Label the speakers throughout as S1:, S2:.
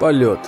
S1: Полет.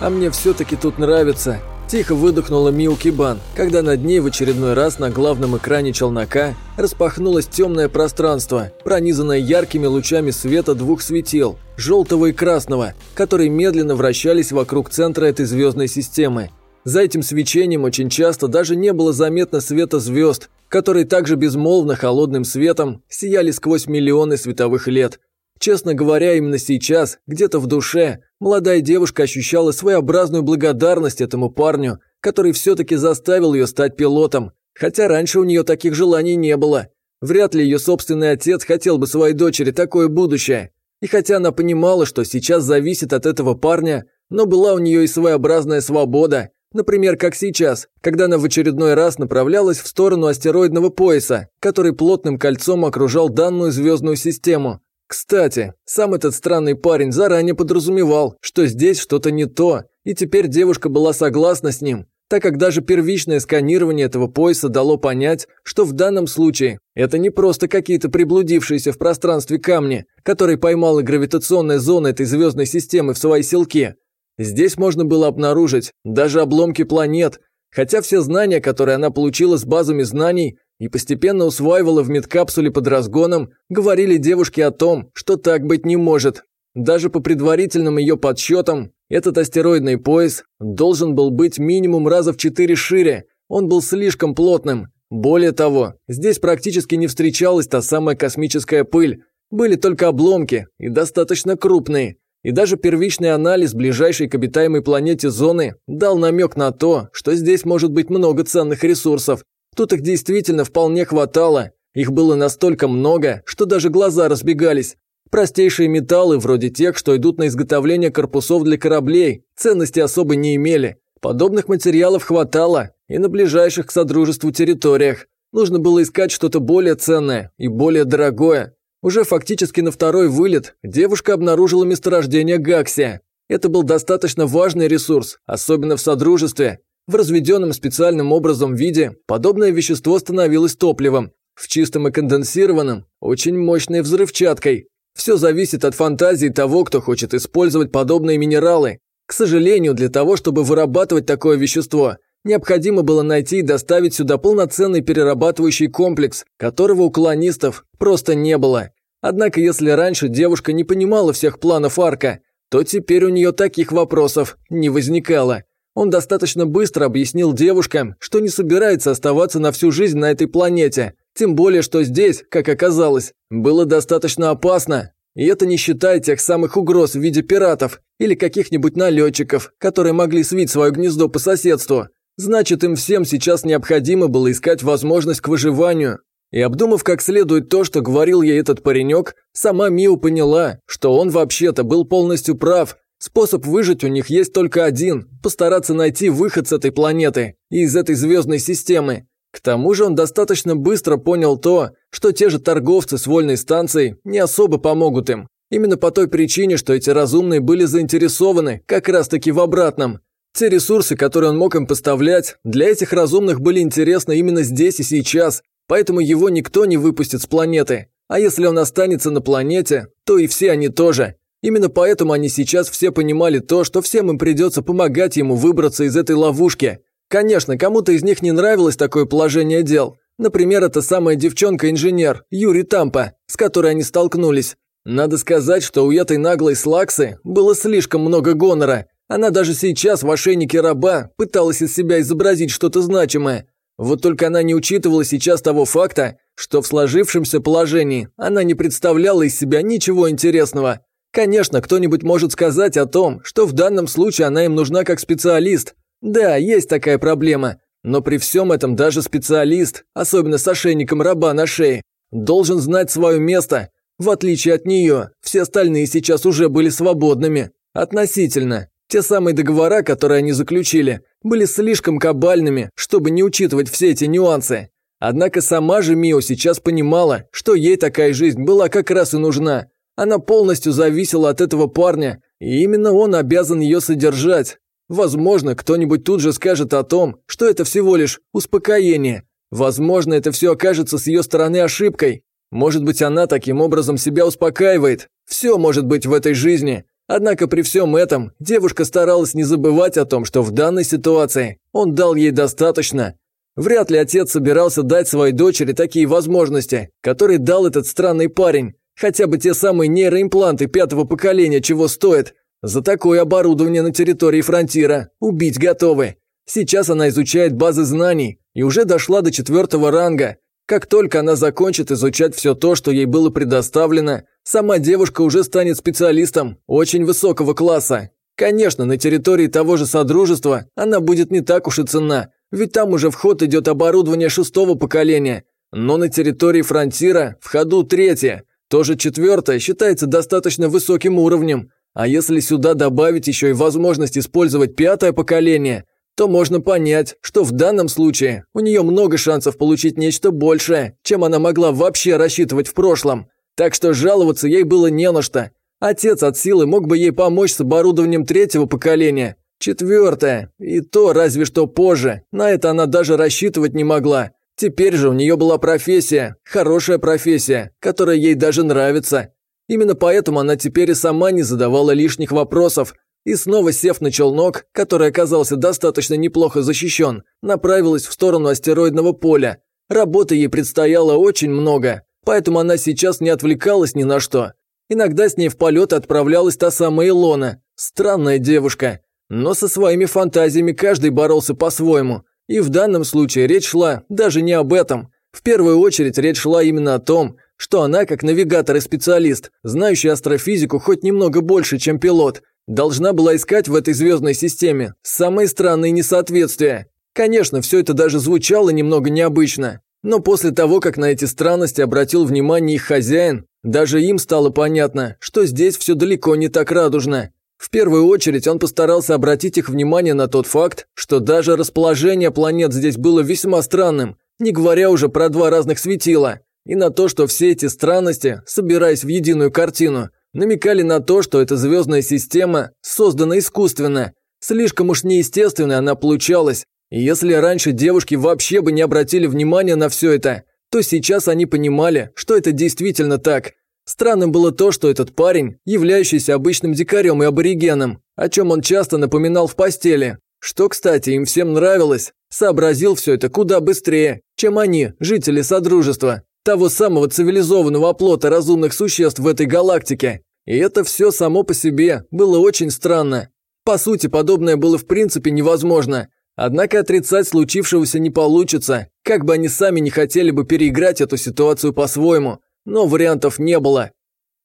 S1: А мне все-таки тут нравится. Тихо выдохнула Миу Кибан, когда над ней в очередной раз на главном экране челнока распахнулось темное пространство, пронизанное яркими лучами света двух светил – желтого и красного, которые медленно вращались вокруг центра этой звездной системы. За этим свечением очень часто даже не было заметно света звезд, которые также безмолвно холодным светом сияли сквозь миллионы световых лет – Честно говоря, именно сейчас, где-то в душе, молодая девушка ощущала своеобразную благодарность этому парню, который все-таки заставил ее стать пилотом, хотя раньше у нее таких желаний не было. Вряд ли ее собственный отец хотел бы своей дочери такое будущее. И хотя она понимала, что сейчас зависит от этого парня, но была у нее и своеобразная свобода. Например, как сейчас, когда она в очередной раз направлялась в сторону астероидного пояса, который плотным кольцом окружал данную звездную систему. Кстати, сам этот странный парень заранее подразумевал, что здесь что-то не то, и теперь девушка была согласна с ним, так как даже первичное сканирование этого пояса дало понять, что в данном случае это не просто какие-то приблудившиеся в пространстве камни, которые поймала гравитационная зона этой звездной системы в своей селке. Здесь можно было обнаружить даже обломки планет, хотя все знания, которые она получила с базами знаний, и постепенно усваивала в медкапсуле под разгоном, говорили девушке о том, что так быть не может. Даже по предварительным ее подсчетам, этот астероидный пояс должен был быть минимум раза в четыре шире, он был слишком плотным. Более того, здесь практически не встречалась та самая космическая пыль, были только обломки, и достаточно крупные. И даже первичный анализ ближайшей к обитаемой планете зоны дал намек на то, что здесь может быть много ценных ресурсов, Тут их действительно вполне хватало. Их было настолько много, что даже глаза разбегались. Простейшие металлы, вроде тех, что идут на изготовление корпусов для кораблей, ценности особо не имели. Подобных материалов хватало и на ближайших к Содружеству территориях. Нужно было искать что-то более ценное и более дорогое. Уже фактически на второй вылет девушка обнаружила месторождение Гаксия. Это был достаточно важный ресурс, особенно в Содружестве, в разведенном специальным образом виде подобное вещество становилось топливом, в чистом и конденсированном – очень мощной взрывчаткой. Все зависит от фантазии того, кто хочет использовать подобные минералы. К сожалению, для того, чтобы вырабатывать такое вещество, необходимо было найти и доставить сюда полноценный перерабатывающий комплекс, которого у колонистов просто не было. Однако, если раньше девушка не понимала всех планов Арка, то теперь у нее таких вопросов не возникало. Он достаточно быстро объяснил девушкам, что не собирается оставаться на всю жизнь на этой планете, тем более, что здесь, как оказалось, было достаточно опасно. И это не считая тех самых угроз в виде пиратов или каких-нибудь налетчиков, которые могли свить свое гнездо по соседству. Значит, им всем сейчас необходимо было искать возможность к выживанию. И обдумав как следует то, что говорил ей этот паренек, сама Миу поняла, что он вообще-то был полностью прав, Способ выжить у них есть только один – постараться найти выход с этой планеты и из этой звездной системы. К тому же он достаточно быстро понял то, что те же торговцы с вольной станцией не особо помогут им. Именно по той причине, что эти разумные были заинтересованы как раз-таки в обратном. Те ресурсы, которые он мог им поставлять, для этих разумных были интересны именно здесь и сейчас, поэтому его никто не выпустит с планеты. А если он останется на планете, то и все они тоже. Именно поэтому они сейчас все понимали то, что всем им придется помогать ему выбраться из этой ловушки. Конечно, кому-то из них не нравилось такое положение дел. Например, эта самая девчонка-инженер, Юрий Тампа, с которой они столкнулись. Надо сказать, что у этой наглой Слаксы было слишком много гонора. Она даже сейчас в ошейнике раба пыталась из себя изобразить что-то значимое. Вот только она не учитывала сейчас того факта, что в сложившемся положении она не представляла из себя ничего интересного. Конечно, кто-нибудь может сказать о том, что в данном случае она им нужна как специалист. Да, есть такая проблема. Но при всем этом даже специалист, особенно с ошейником раба на шее, должен знать свое место. В отличие от нее, все остальные сейчас уже были свободными. Относительно. Те самые договора, которые они заключили, были слишком кабальными, чтобы не учитывать все эти нюансы. Однако сама же Мио сейчас понимала, что ей такая жизнь была как раз и нужна. Она полностью зависела от этого парня, и именно он обязан ее содержать. Возможно, кто-нибудь тут же скажет о том, что это всего лишь успокоение. Возможно, это все окажется с ее стороны ошибкой. Может быть, она таким образом себя успокаивает. Все может быть в этой жизни. Однако при всем этом девушка старалась не забывать о том, что в данной ситуации он дал ей достаточно. Вряд ли отец собирался дать своей дочери такие возможности, которые дал этот странный парень. Хотя бы те самые нейроимпланты пятого поколения чего стоят. За такое оборудование на территории фронтира убить готовы. Сейчас она изучает базы знаний и уже дошла до четвертого ранга. Как только она закончит изучать все то, что ей было предоставлено, сама девушка уже станет специалистом очень высокого класса. Конечно, на территории того же Содружества она будет не так уж и ценна, ведь там уже в ход идет оборудование шестого поколения. Но на территории фронтира в ходу третье, тоже четвертое считается достаточно высоким уровнем. А если сюда добавить еще и возможность использовать пятое поколение, то можно понять, что в данном случае у нее много шансов получить нечто большее, чем она могла вообще рассчитывать в прошлом. Так что жаловаться ей было не на что. Отец от силы мог бы ей помочь с оборудованием третьего поколения. Четвертое. И то разве что позже. На это она даже рассчитывать не могла. Теперь же у нее была профессия, хорошая профессия, которая ей даже нравится. Именно поэтому она теперь и сама не задавала лишних вопросов, и снова сев на челнок, который оказался достаточно неплохо защищен, направилась в сторону астероидного поля. Работы ей предстояло очень много, поэтому она сейчас не отвлекалась ни на что. Иногда с ней в полет отправлялась та самая Илона, странная девушка. Но со своими фантазиями каждый боролся по-своему. И в данном случае речь шла даже не об этом. В первую очередь речь шла именно о том, что она, как навигатор и специалист, знающий астрофизику хоть немного больше, чем пилот, должна была искать в этой звездной системе самые странные несоответствия. Конечно, все это даже звучало немного необычно, но после того, как на эти странности обратил внимание их хозяин, даже им стало понятно, что здесь все далеко не так радужно. В первую очередь он постарался обратить их внимание на тот факт, что даже расположение планет здесь было весьма странным, не говоря уже про два разных светила, и на то, что все эти странности, собираясь в единую картину, намекали на то, что эта звездная система создана искусственно. Слишком уж неестественно она получалась, и если раньше девушки вообще бы не обратили внимания на все это, то сейчас они понимали, что это действительно так – Странным было то, что этот парень, являющийся обычным дикарем и аборигеном, о чем он часто напоминал в постели, что, кстати, им всем нравилось, сообразил все это куда быстрее, чем они, жители Содружества, того самого цивилизованного оплота разумных существ в этой галактике. И это все само по себе было очень странно. По сути, подобное было в принципе невозможно. Однако отрицать случившегося не получится, как бы они сами не хотели бы переиграть эту ситуацию по-своему – но вариантов не было.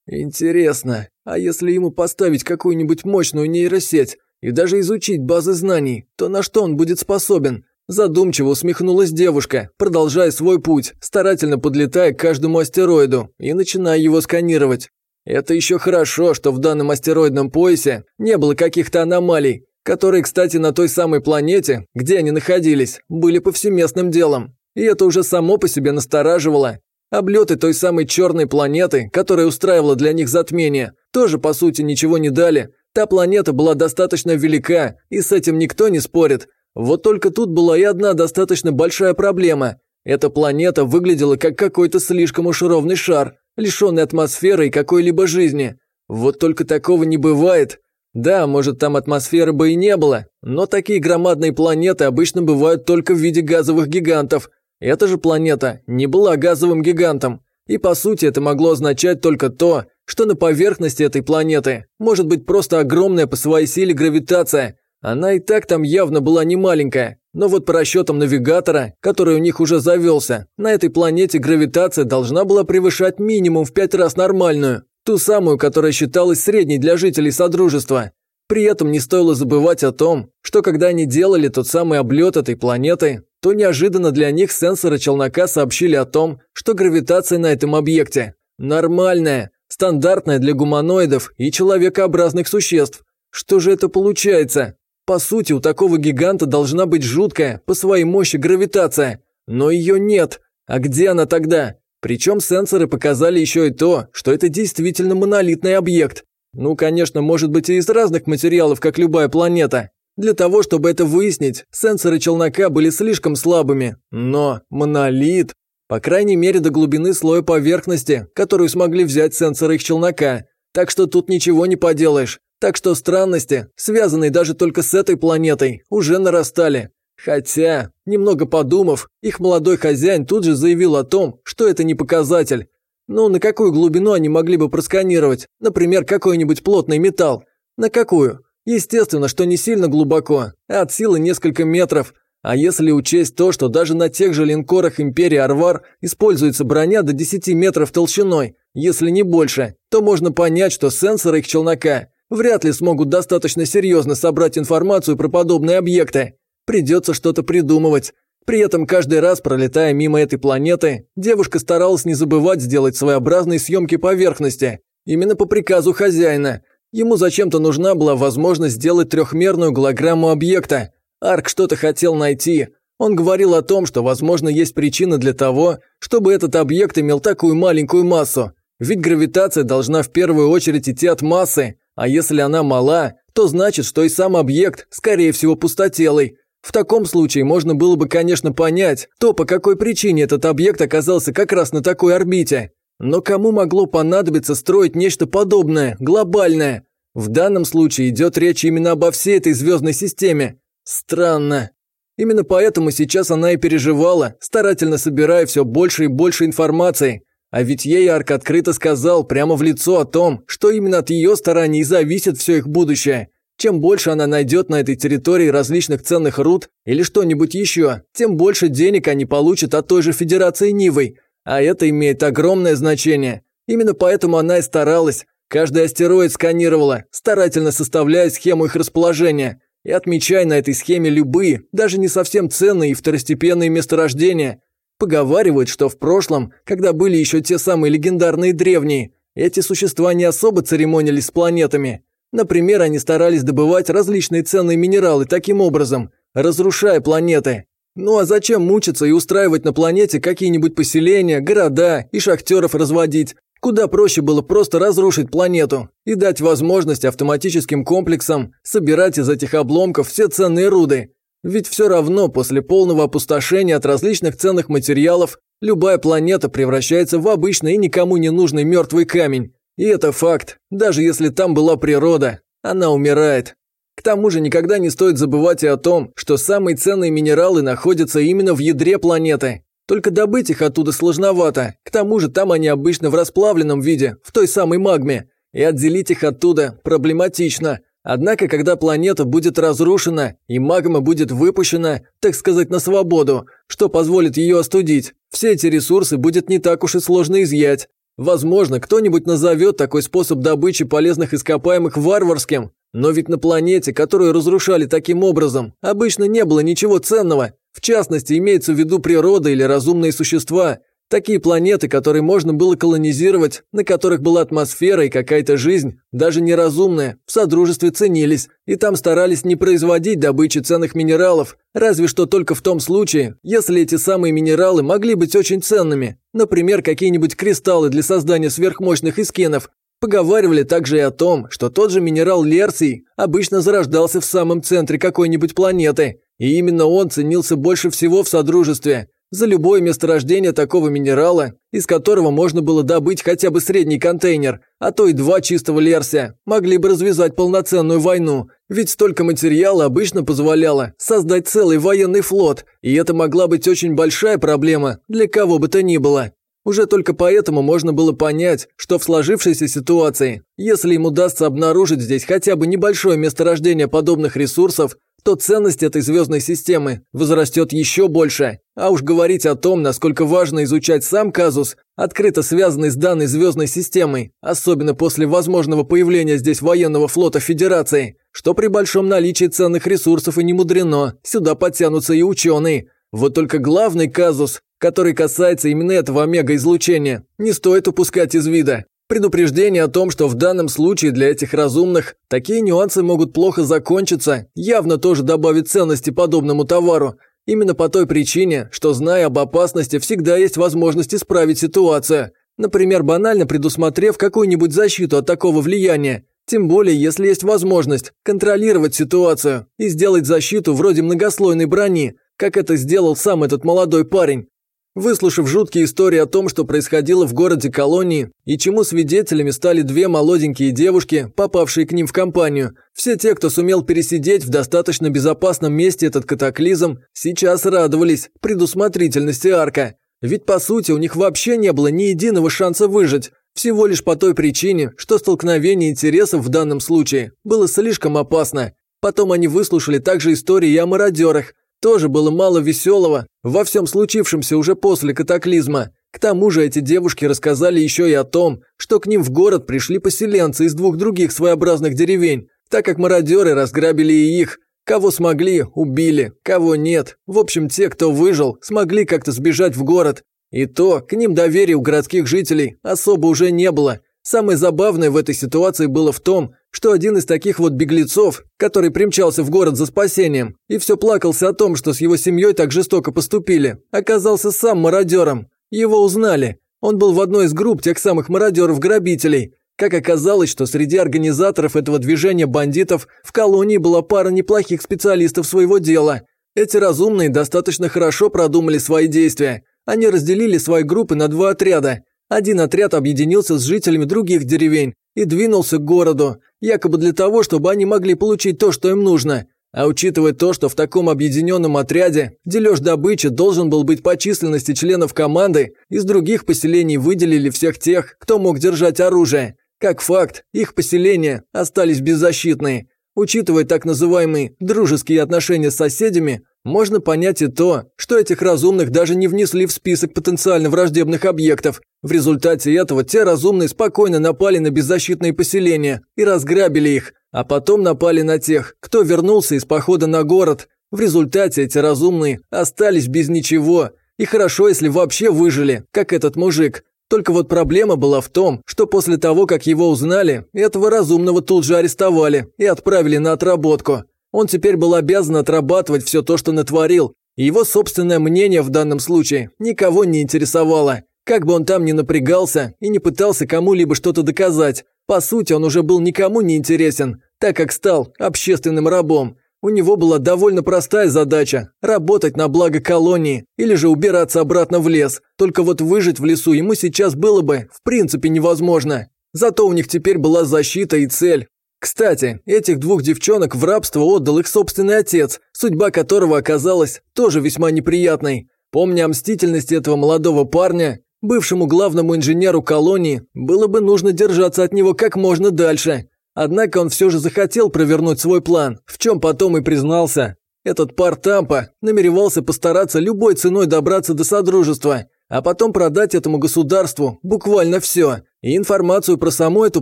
S1: Интересно, а если ему поставить какую-нибудь мощную нейросеть и даже изучить базы знаний, то на что он будет способен? Задумчиво усмехнулась девушка, продолжая свой путь, старательно подлетая к каждому астероиду и начиная его сканировать. Это еще хорошо, что в данном астероидном поясе не было каких-то аномалий, которые, кстати, на той самой планете, где они находились, были повсеместным делом. И это уже само по себе настораживало, Облеты той самой черной планеты, которая устраивала для них затмение, тоже по сути ничего не дали. Та планета была достаточно велика, и с этим никто не спорит. Вот только тут была и одна достаточно большая проблема. Эта планета выглядела как какой-то слишком уж ровный шар, лишенный атмосферы и какой-либо жизни. Вот только такого не бывает. Да, может там атмосферы бы и не было, но такие громадные планеты обычно бывают только в виде газовых гигантов, эта же планета не была газовым гигантом, и по сути это могло означать только то, что на поверхности этой планеты может быть просто огромная по своей силе гравитация. Она и так там явно была не маленькая, но вот по расчетам навигатора, который у них уже завелся, на этой планете гравитация должна была превышать минимум в пять раз нормальную, ту самую, которая считалась средней для жителей Содружества. При этом не стоило забывать о том, что когда они делали тот самый облет этой планеты, то неожиданно для них сенсоры челнока сообщили о том, что гравитация на этом объекте нормальная, стандартная для гуманоидов и человекообразных существ. Что же это получается? По сути, у такого гиганта должна быть жуткая, по своей мощи гравитация. Но ее нет. А где она тогда? Причем сенсоры показали еще и то, что это действительно монолитный объект. Ну, конечно, может быть и из разных материалов, как любая планета. Для того, чтобы это выяснить, сенсоры челнока были слишком слабыми. Но монолит... По крайней мере, до глубины слоя поверхности, которую смогли взять сенсоры их челнока. Так что тут ничего не поделаешь. Так что странности, связанные даже только с этой планетой, уже нарастали. Хотя, немного подумав, их молодой хозяин тут же заявил о том, что это не показатель. Ну, на какую глубину они могли бы просканировать? Например, какой-нибудь плотный металл. На какую? Естественно, что не сильно глубоко, а от силы несколько метров. А если учесть то, что даже на тех же линкорах Империи Арвар используется броня до 10 метров толщиной, если не больше, то можно понять, что сенсоры их челнока вряд ли смогут достаточно серьезно собрать информацию про подобные объекты. Придется что-то придумывать. При этом каждый раз, пролетая мимо этой планеты, девушка старалась не забывать сделать своеобразные съемки поверхности. Именно по приказу хозяина. Ему зачем-то нужна была возможность сделать трехмерную голограмму объекта. Арк что-то хотел найти. Он говорил о том, что, возможно, есть причина для того, чтобы этот объект имел такую маленькую массу. Ведь гравитация должна в первую очередь идти от массы, а если она мала, то значит, что и сам объект, скорее всего, пустотелый. В таком случае можно было бы, конечно, понять, то, по какой причине этот объект оказался как раз на такой орбите. Но кому могло понадобиться строить нечто подобное, глобальное? В данном случае идет речь именно обо всей этой звездной системе. Странно. Именно поэтому сейчас она и переживала, старательно собирая все больше и больше информации. А ведь ей Арк открыто сказал прямо в лицо о том, что именно от ее стараний зависит все их будущее. Чем больше она найдет на этой территории различных ценных руд или что-нибудь еще, тем больше денег они получат от той же Федерации Нивой. А это имеет огромное значение. Именно поэтому она и старалась. Каждый астероид сканировала, старательно составляя схему их расположения и отмечая на этой схеме любые, даже не совсем ценные и второстепенные месторождения. Поговаривают, что в прошлом, когда были еще те самые легендарные древние, эти существа не особо церемонились с планетами. Например, они старались добывать различные ценные минералы таким образом, разрушая планеты. Ну а зачем мучиться и устраивать на планете какие-нибудь поселения, города и шахтеров разводить? Куда проще было просто разрушить планету и дать возможность автоматическим комплексам собирать из этих обломков все ценные руды. Ведь все равно после полного опустошения от различных ценных материалов любая планета превращается в обычный и никому не нужный мертвый камень. И это факт. Даже если там была природа, она умирает. К тому же никогда не стоит забывать и о том, что самые ценные минералы находятся именно в ядре планеты. Только добыть их оттуда сложновато. К тому же там они обычно в расплавленном виде, в той самой магме. И отделить их оттуда проблематично. Однако, когда планета будет разрушена и магма будет выпущена, так сказать, на свободу, что позволит ее остудить, все эти ресурсы будет не так уж и сложно изъять. Возможно, кто-нибудь назовет такой способ добычи полезных ископаемых варварским, но ведь на планете, которую разрушали таким образом, обычно не было ничего ценного. В частности, имеется в виду природа или разумные существа. Такие планеты, которые можно было колонизировать, на которых была атмосфера и какая-то жизнь, даже неразумная, в Содружестве ценились, и там старались не производить добычи ценных минералов, разве что только в том случае, если эти самые минералы могли быть очень ценными, например, какие-нибудь кристаллы для создания сверхмощных искенов. Поговаривали также и о том, что тот же минерал Лерсий обычно зарождался в самом центре какой-нибудь планеты, и именно он ценился больше всего в Содружестве, за любое месторождение такого минерала, из которого можно было добыть хотя бы средний контейнер, а то и два чистого лерся, могли бы развязать полноценную войну, ведь столько материала обычно позволяло создать целый военный флот, и это могла быть очень большая проблема для кого бы то ни было. Уже только поэтому можно было понять, что в сложившейся ситуации, если им удастся обнаружить здесь хотя бы небольшое месторождение подобных ресурсов, то ценность этой звездной системы возрастет еще больше. А уж говорить о том, насколько важно изучать сам казус, открыто связанный с данной звездной системой, особенно после возможного появления здесь военного флота Федерации, что при большом наличии ценных ресурсов и не мудрено, сюда подтянутся и ученые. Вот только главный казус, который касается именно этого омега-излучения, не стоит упускать из вида. Предупреждение о том, что в данном случае для этих разумных такие нюансы могут плохо закончиться, явно тоже добавит ценности подобному товару. Именно по той причине, что зная об опасности, всегда есть возможность исправить ситуацию. Например, банально предусмотрев какую-нибудь защиту от такого влияния. Тем более, если есть возможность контролировать ситуацию и сделать защиту вроде многослойной брони, как это сделал сам этот молодой парень. Выслушав жуткие истории о том, что происходило в городе колонии и чему свидетелями стали две молоденькие девушки, попавшие к ним в компанию, все те, кто сумел пересидеть в достаточно безопасном месте этот катаклизм, сейчас радовались предусмотрительности Арка. Ведь по сути у них вообще не было ни единого шанса выжить, всего лишь по той причине, что столкновение интересов в данном случае было слишком опасно. Потом они выслушали также истории о мародерах. Тоже было мало веселого во всем случившемся уже после катаклизма. К тому же эти девушки рассказали еще и о том, что к ним в город пришли поселенцы из двух других своеобразных деревень, так как мародеры разграбили и их. Кого смогли, убили, кого нет. В общем, те, кто выжил, смогли как-то сбежать в город и то к ним доверия у городских жителей особо уже не было. Самое забавное в этой ситуации было в том, что один из таких вот беглецов, который примчался в город за спасением и все плакался о том, что с его семьей так жестоко поступили, оказался сам мародером. Его узнали. Он был в одной из групп тех самых мародеров-грабителей. Как оказалось, что среди организаторов этого движения бандитов в колонии была пара неплохих специалистов своего дела. Эти разумные достаточно хорошо продумали свои действия – они разделили свои группы на два отряда. Один отряд объединился с жителями других деревень и двинулся к городу, якобы для того, чтобы они могли получить то, что им нужно. А учитывая то, что в таком объединенном отряде дележ добычи должен был быть по численности членов команды, из других поселений выделили всех тех, кто мог держать оружие. Как факт, их поселения остались беззащитные. Учитывая так называемые «дружеские отношения с соседями», можно понять и то, что этих разумных даже не внесли в список потенциально враждебных объектов. В результате этого те разумные спокойно напали на беззащитные поселения и разграбили их, а потом напали на тех, кто вернулся из похода на город. В результате эти разумные остались без ничего. И хорошо, если вообще выжили, как этот мужик. Только вот проблема была в том, что после того, как его узнали, этого разумного тут же арестовали и отправили на отработку. Он теперь был обязан отрабатывать все то, что натворил, его собственное мнение в данном случае никого не интересовало. Как бы он там ни напрягался и не пытался кому-либо что-то доказать, по сути он уже был никому не интересен, так как стал общественным рабом. У него была довольно простая задача – работать на благо колонии или же убираться обратно в лес. Только вот выжить в лесу ему сейчас было бы в принципе невозможно. Зато у них теперь была защита и цель, кстати, этих двух девчонок в рабство отдал их собственный отец, судьба которого оказалась тоже весьма неприятной. Помня о мстительности этого молодого парня, бывшему главному инженеру колонии, было бы нужно держаться от него как можно дальше. Однако он все же захотел провернуть свой план, в чем потом и признался. Этот пар Тампа намеревался постараться любой ценой добраться до Содружества, а потом продать этому государству буквально все – и информацию про саму эту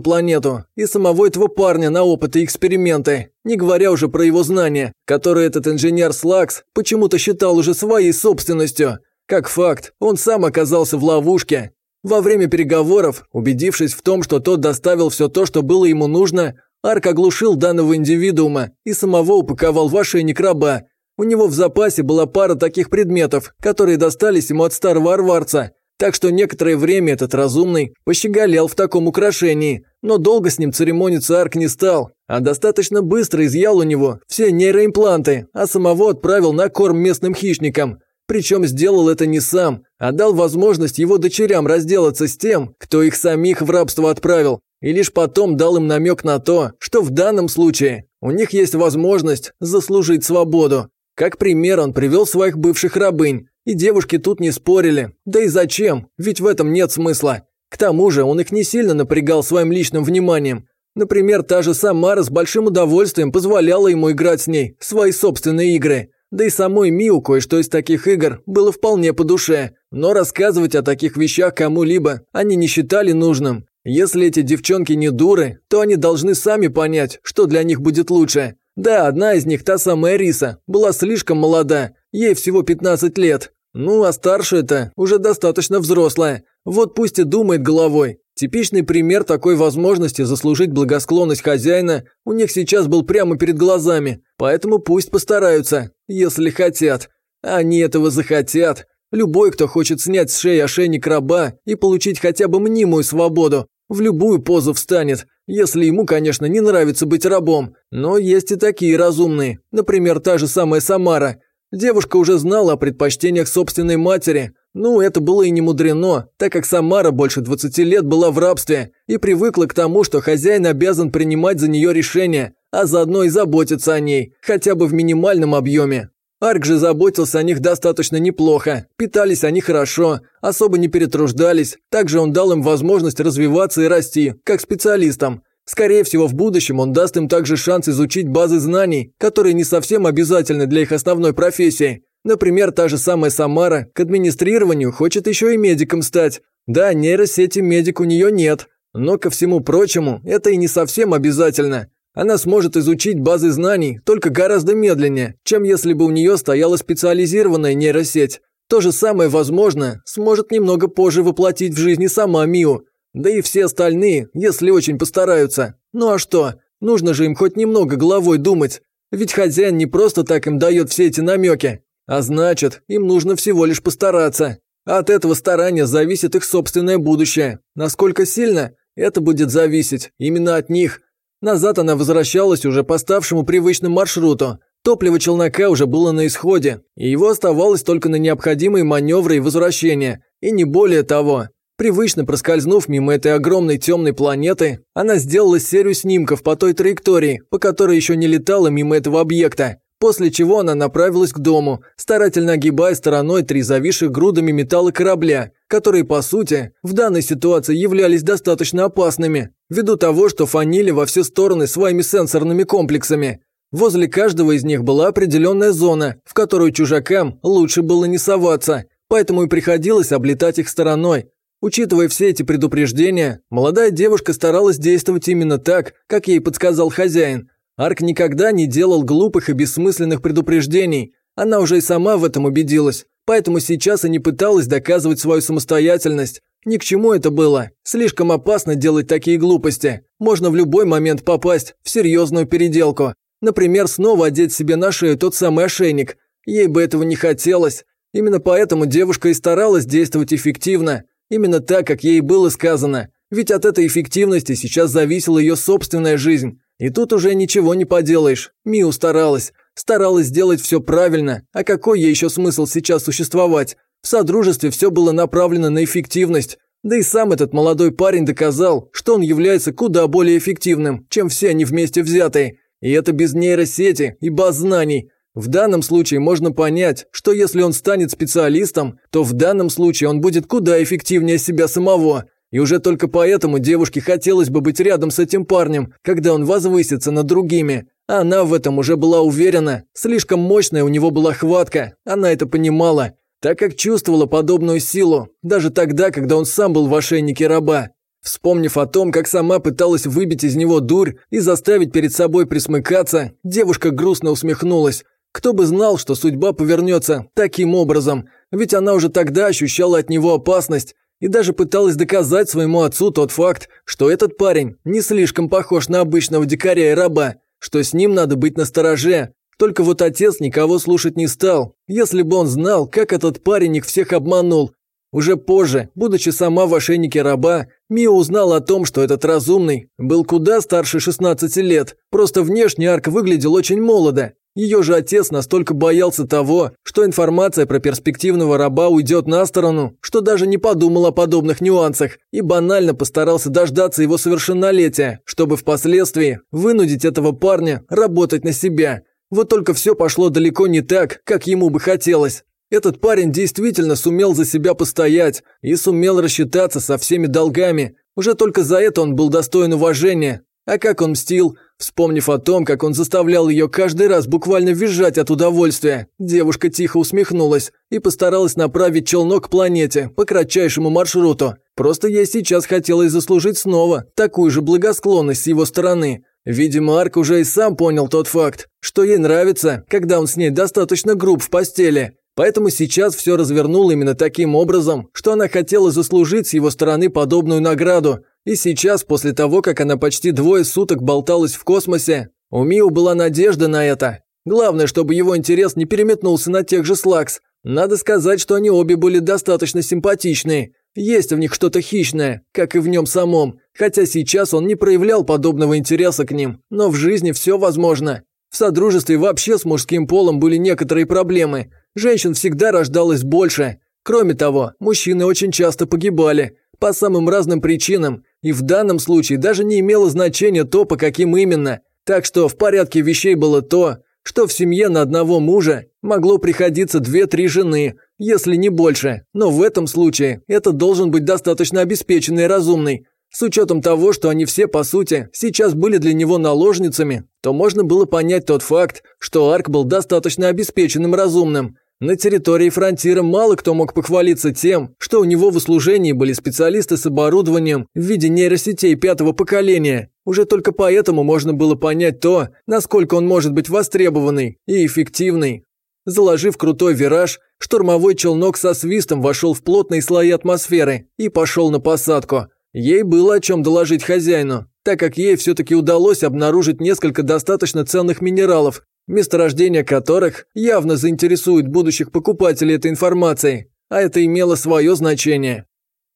S1: планету, и самого этого парня на опыты и эксперименты, не говоря уже про его знания, которые этот инженер Слакс почему-то считал уже своей собственностью. Как факт, он сам оказался в ловушке. Во время переговоров, убедившись в том, что тот доставил все то, что было ему нужно, Арк оглушил данного индивидуума и самого упаковал в ошейник раба. У него в запасе была пара таких предметов, которые достались ему от старого арварца – так что некоторое время этот разумный пощеголял в таком украшении, но долго с ним церемониться Арк не стал, а достаточно быстро изъял у него все нейроимпланты, а самого отправил на корм местным хищникам. Причем сделал это не сам, а дал возможность его дочерям разделаться с тем, кто их самих в рабство отправил, и лишь потом дал им намек на то, что в данном случае у них есть возможность заслужить свободу. Как пример он привел своих бывших рабынь, и девушки тут не спорили. Да и зачем? Ведь в этом нет смысла. К тому же он их не сильно напрягал своим личным вниманием. Например, та же Самара с большим удовольствием позволяла ему играть с ней в свои собственные игры. Да и самой Миу кое-что из таких игр было вполне по душе. Но рассказывать о таких вещах кому-либо они не считали нужным. Если эти девчонки не дуры, то они должны сами понять, что для них будет лучше. Да, одна из них, та самая Риса, была слишком молода, ей всего 15 лет. Ну, а старшая-то уже достаточно взрослая. Вот пусть и думает головой. Типичный пример такой возможности заслужить благосклонность хозяина у них сейчас был прямо перед глазами. Поэтому пусть постараются, если хотят. Они этого захотят. Любой, кто хочет снять с шеи ошейник раба и получить хотя бы мнимую свободу, в любую позу встанет, если ему, конечно, не нравится быть рабом. Но есть и такие разумные, например, та же самая Самара. Девушка уже знала о предпочтениях собственной матери, Ну, это было и не мудрено, так как Самара больше 20 лет была в рабстве и привыкла к тому, что хозяин обязан принимать за нее решения, а заодно и заботиться о ней, хотя бы в минимальном объеме. Арк же заботился о них достаточно неплохо, питались они хорошо, особо не перетруждались, также он дал им возможность развиваться и расти, как специалистам. Скорее всего, в будущем он даст им также шанс изучить базы знаний, которые не совсем обязательны для их основной профессии. Например, та же самая Самара к администрированию хочет еще и медиком стать. Да, нейросети медик у нее нет, но ко всему прочему, это и не совсем обязательно. Она сможет изучить базы знаний только гораздо медленнее, чем если бы у нее стояла специализированная нейросеть. То же самое, возможно, сможет немного позже воплотить в жизни сама Миу. Да и все остальные, если очень постараются. Ну а что? Нужно же им хоть немного головой думать. Ведь хозяин не просто так им дает все эти намеки. А значит, им нужно всего лишь постараться. От этого старания зависит их собственное будущее. Насколько сильно? Это будет зависеть именно от них. Назад она возвращалась уже по ставшему привычному маршруту. Топливо челнока уже было на исходе, и его оставалось только на необходимые маневры и возвращения, и не более того. Привычно проскользнув мимо этой огромной темной планеты, она сделала серию снимков по той траектории, по которой еще не летала мимо этого объекта. После чего она направилась к дому, старательно огибая стороной три зависших грудами металла корабля, которые, по сути, в данной ситуации являлись достаточно опасными, ввиду того, что фанили во все стороны своими сенсорными комплексами. Возле каждого из них была определенная зона, в которую чужакам лучше было не соваться, поэтому и приходилось облетать их стороной. Учитывая все эти предупреждения, молодая девушка старалась действовать именно так, как ей подсказал хозяин, Арк никогда не делал глупых и бессмысленных предупреждений. Она уже и сама в этом убедилась, поэтому сейчас и не пыталась доказывать свою самостоятельность. Ни к чему это было. Слишком опасно делать такие глупости. Можно в любой момент попасть в серьезную переделку. Например, снова одеть себе на шею тот самый ошейник. Ей бы этого не хотелось. Именно поэтому девушка и старалась действовать эффективно. Именно так, как ей было сказано. Ведь от этой эффективности сейчас зависела ее собственная жизнь. И тут уже ничего не поделаешь. Миу старалась. Старалась сделать все правильно. А какой ей еще смысл сейчас существовать? В Содружестве все было направлено на эффективность. Да и сам этот молодой парень доказал, что он является куда более эффективным, чем все они вместе взятые. И это без нейросети и баз знаний. В данном случае можно понять, что если он станет специалистом, то в данном случае он будет куда эффективнее себя самого. И уже только поэтому девушке хотелось бы быть рядом с этим парнем, когда он возвысится над другими. Она в этом уже была уверена. Слишком мощная у него была хватка. Она это понимала, так как чувствовала подобную силу, даже тогда, когда он сам был в ошейнике раба. Вспомнив о том, как сама пыталась выбить из него дурь и заставить перед собой присмыкаться, девушка грустно усмехнулась. Кто бы знал, что судьба повернется таким образом, ведь она уже тогда ощущала от него опасность, и даже пыталась доказать своему отцу тот факт, что этот парень не слишком похож на обычного дикаря и раба, что с ним надо быть настороже. Только вот отец никого слушать не стал, если бы он знал, как этот парень их всех обманул. Уже позже, будучи сама в ошейнике раба, Мия узнала о том, что этот разумный был куда старше 16 лет, просто внешне Арк выглядел очень молодо, ее же отец настолько боялся того, что информация про перспективного раба уйдет на сторону, что даже не подумал о подобных нюансах и банально постарался дождаться его совершеннолетия, чтобы впоследствии вынудить этого парня работать на себя. Вот только все пошло далеко не так, как ему бы хотелось. Этот парень действительно сумел за себя постоять и сумел рассчитаться со всеми долгами. Уже только за это он был достоин уважения. А как он мстил, Вспомнив о том, как он заставлял ее каждый раз буквально визжать от удовольствия, девушка тихо усмехнулась и постаралась направить челнок к планете по кратчайшему маршруту. Просто ей сейчас хотелось заслужить снова такую же благосклонность с его стороны. Видимо, Арк уже и сам понял тот факт, что ей нравится, когда он с ней достаточно груб в постели. Поэтому сейчас все развернул именно таким образом, что она хотела заслужить с его стороны подобную награду – и сейчас, после того, как она почти двое суток болталась в космосе, у Миу была надежда на это. Главное, чтобы его интерес не переметнулся на тех же Слакс. Надо сказать, что они обе были достаточно симпатичные. Есть в них что-то хищное, как и в нем самом. Хотя сейчас он не проявлял подобного интереса к ним. Но в жизни все возможно. В содружестве вообще с мужским полом были некоторые проблемы. Женщин всегда рождалось больше. Кроме того, мужчины очень часто погибали, по самым разным причинам, и в данном случае даже не имело значения то, по каким именно. Так что в порядке вещей было то, что в семье на одного мужа могло приходиться две-три жены, если не больше, но в этом случае это должен быть достаточно обеспеченный и разумный. С учетом того, что они все, по сути, сейчас были для него наложницами, то можно было понять тот факт, что Арк был достаточно обеспеченным разумным. На территории фронтира мало кто мог похвалиться тем, что у него в услужении были специалисты с оборудованием в виде нейросетей пятого поколения. Уже только поэтому можно было понять то, насколько он может быть востребованный и эффективный. Заложив крутой вираж, штурмовой челнок со свистом вошел в плотные слои атмосферы и пошел на посадку. Ей было о чем доложить хозяину, так как ей все-таки удалось обнаружить несколько достаточно ценных минералов, месторождение которых явно заинтересует будущих покупателей этой информацией, а это имело свое значение.